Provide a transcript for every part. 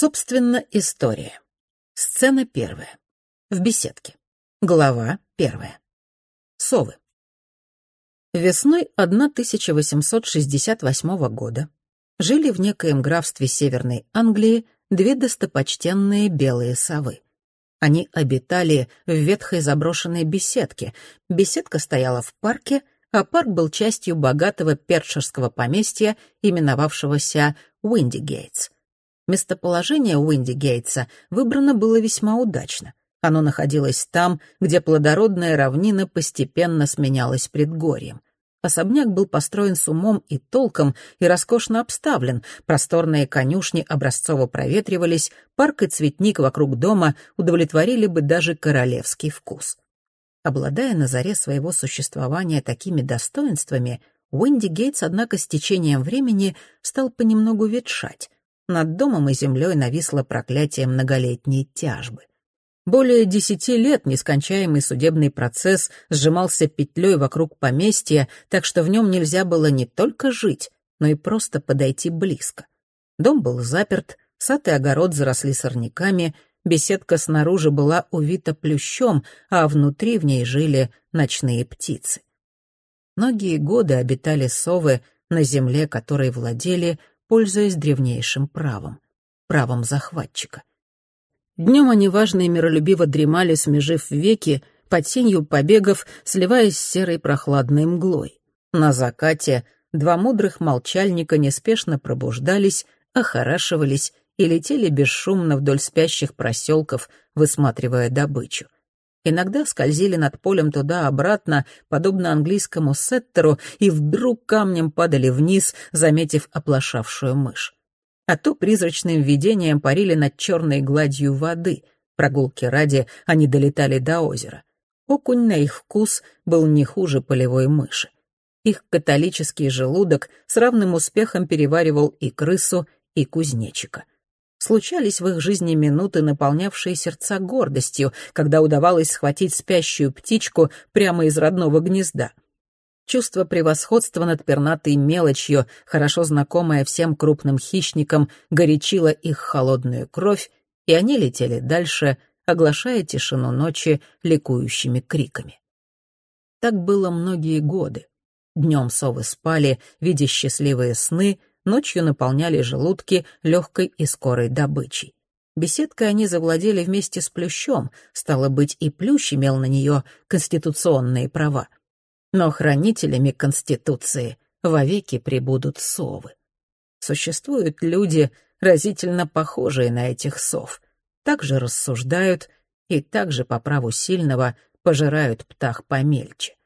Собственно, история. Сцена первая. В беседке. Глава первая. Совы. Весной 1868 года жили в некоем графстве Северной Англии две достопочтенные белые совы. Они обитали в ветхой заброшенной беседке. Беседка стояла в парке, а парк был частью богатого першерского поместья, именовавшегося Уиндигейтс. Местоположение Уиндигейтса выбрано было весьма удачно. Оно находилось там, где плодородная равнина постепенно сменялась предгорьем. Особняк был построен с умом и толком и роскошно обставлен, просторные конюшни образцово проветривались, парк и цветник вокруг дома удовлетворили бы даже королевский вкус. Обладая на заре своего существования такими достоинствами, Уинди Гейтс, однако, с течением времени стал понемногу ветшать. Над домом и землей нависло проклятие многолетней тяжбы. Более десяти лет нескончаемый судебный процесс сжимался петлей вокруг поместья, так что в нем нельзя было не только жить, но и просто подойти близко. Дом был заперт, сад и огород заросли сорняками, беседка снаружи была увита плющом, а внутри в ней жили ночные птицы. Многие годы обитали совы на земле, которой владели, пользуясь древнейшим правом — правом захватчика. Днем они важно и миролюбиво дремали, смежив веки, под сенью побегов, сливаясь с серой прохладной мглой. На закате два мудрых молчальника неспешно пробуждались, охорашивались и летели бесшумно вдоль спящих проселков, высматривая добычу. Иногда скользили над полем туда-обратно, подобно английскому сеттеру, и вдруг камнем падали вниз, заметив оплошавшую мышь а то призрачным видением парили над черной гладью воды. Прогулки ради они долетали до озера. Окунь на их вкус был не хуже полевой мыши. Их католический желудок с равным успехом переваривал и крысу, и кузнечика. Случались в их жизни минуты, наполнявшие сердца гордостью, когда удавалось схватить спящую птичку прямо из родного гнезда — Чувство превосходства над пернатой мелочью, хорошо знакомое всем крупным хищникам, горячило их холодную кровь, и они летели дальше, оглашая тишину ночи ликующими криками. Так было многие годы. Днем совы спали, видя счастливые сны, ночью наполняли желудки легкой и скорой добычей. Беседкой они завладели вместе с плющом, стало быть, и плющ имел на нее конституционные права — но хранителями Конституции вовеки прибудут совы. Существуют люди, разительно похожие на этих сов, также рассуждают и также по праву сильного пожирают птах помельче.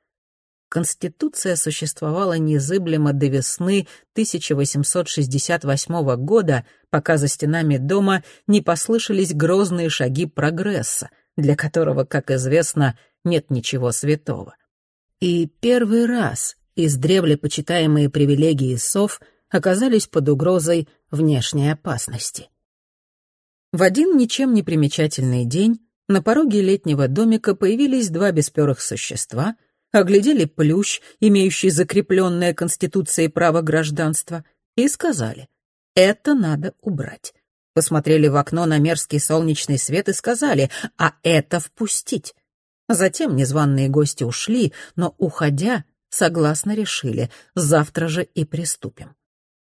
Конституция существовала незыблемо до весны 1868 года, пока за стенами дома не послышались грозные шаги прогресса, для которого, как известно, нет ничего святого. И первый раз издревле почитаемые привилегии сов оказались под угрозой внешней опасности. В один ничем не примечательный день на пороге летнего домика появились два бесперых существа, оглядели плющ, имеющий закрепленное Конституцией право гражданства, и сказали «это надо убрать». Посмотрели в окно на мерзкий солнечный свет и сказали «а это впустить». Затем незваные гости ушли, но, уходя, согласно решили, завтра же и приступим.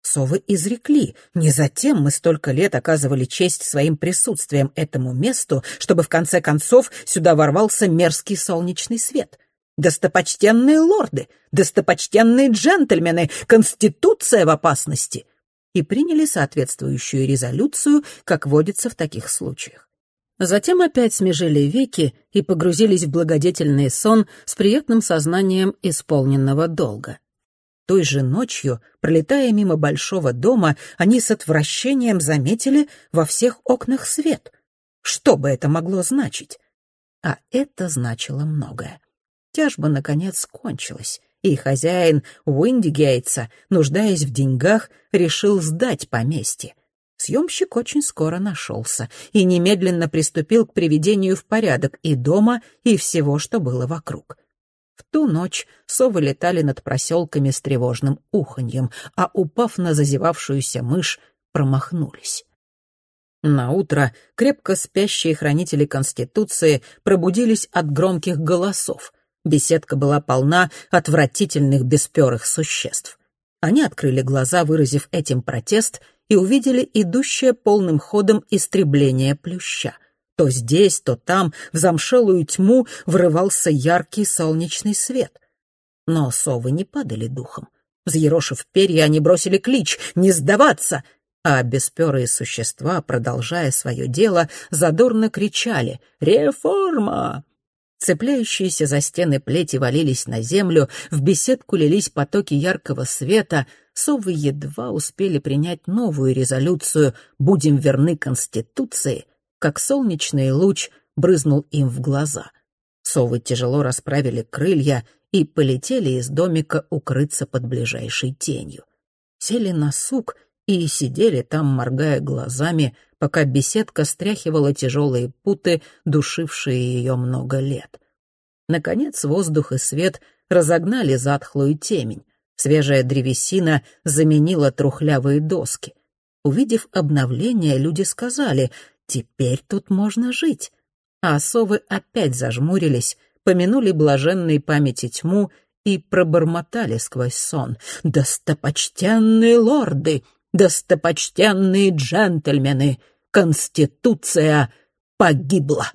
Совы изрекли, не затем мы столько лет оказывали честь своим присутствием этому месту, чтобы в конце концов сюда ворвался мерзкий солнечный свет. Достопочтенные лорды, достопочтенные джентльмены, Конституция в опасности! И приняли соответствующую резолюцию, как водится в таких случаях. Затем опять смежили веки и погрузились в благодетельный сон с приятным сознанием исполненного долга. Той же ночью, пролетая мимо большого дома, они с отвращением заметили во всех окнах свет. Что бы это могло значить? А это значило многое. Тяжба, наконец, кончилась, и хозяин Уиндигейтса, нуждаясь в деньгах, решил сдать поместье — Съемщик очень скоро нашелся и немедленно приступил к приведению в порядок и дома, и всего, что было вокруг. В ту ночь совы летали над проселками с тревожным уханьем, а, упав на зазевавшуюся мышь, промахнулись. На утро крепко спящие хранители Конституции пробудились от громких голосов. Беседка была полна отвратительных бесперых существ. Они открыли глаза, выразив этим протест, и увидели идущее полным ходом истребление плюща. То здесь, то там, в замшелую тьму врывался яркий солнечный свет. Но совы не падали духом. Взъерошив перья, они бросили клич «Не сдаваться!», а бесперые существа, продолжая свое дело, задорно кричали «Реформа!». Цепляющиеся за стены плети валились на землю, в беседку лились потоки яркого света, совы едва успели принять новую резолюцию «Будем верны Конституции», как солнечный луч брызнул им в глаза. Совы тяжело расправили крылья и полетели из домика укрыться под ближайшей тенью. Сели на сук и сидели там, моргая глазами, пока беседка стряхивала тяжелые путы, душившие ее много лет. Наконец воздух и свет разогнали затхлую темень. Свежая древесина заменила трухлявые доски. Увидев обновление, люди сказали «Теперь тут можно жить». А совы опять зажмурились, помянули блаженной памяти тьму и пробормотали сквозь сон «Достопочтенные лорды! Достопочтенные джентльмены! Конституция погибла!»